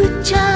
ku